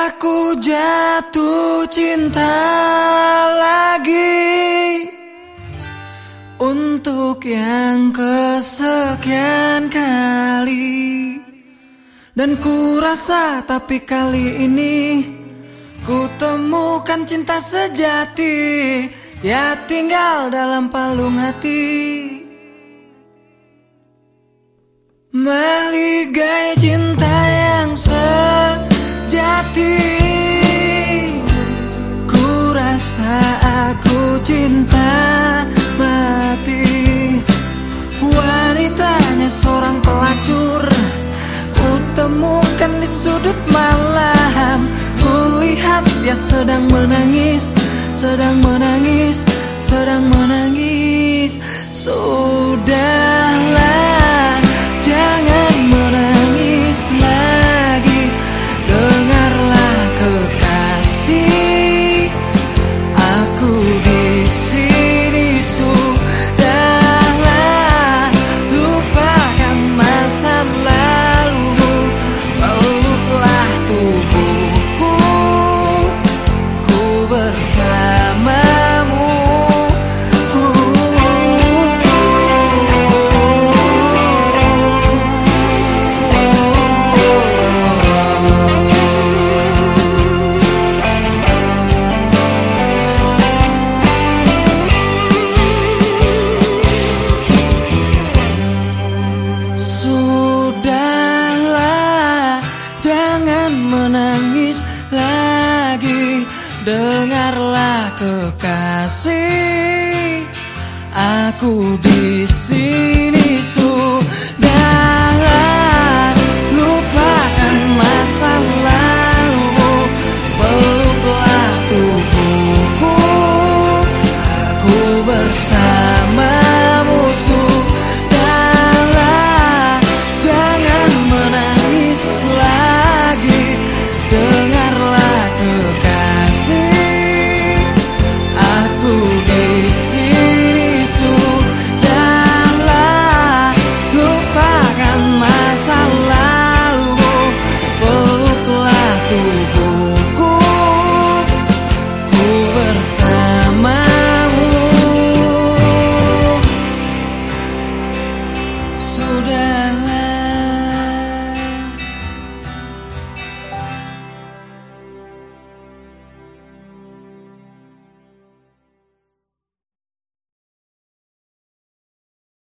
Aku jatuh cinta lagi. Untuk yang kesekian kali. Dan ku rasa tapi kali ini Ku temukan cinta sejati. Ya tinggal dalam palung hati. Meligai cinta cinta mati. Wanitanya seorang pelacur. Ku temukan di sudut malam. Ku lihat dia sedang menangis Sedang menangis Sedang menangis. Sudahlah Dengarlah kekasih, aku di sini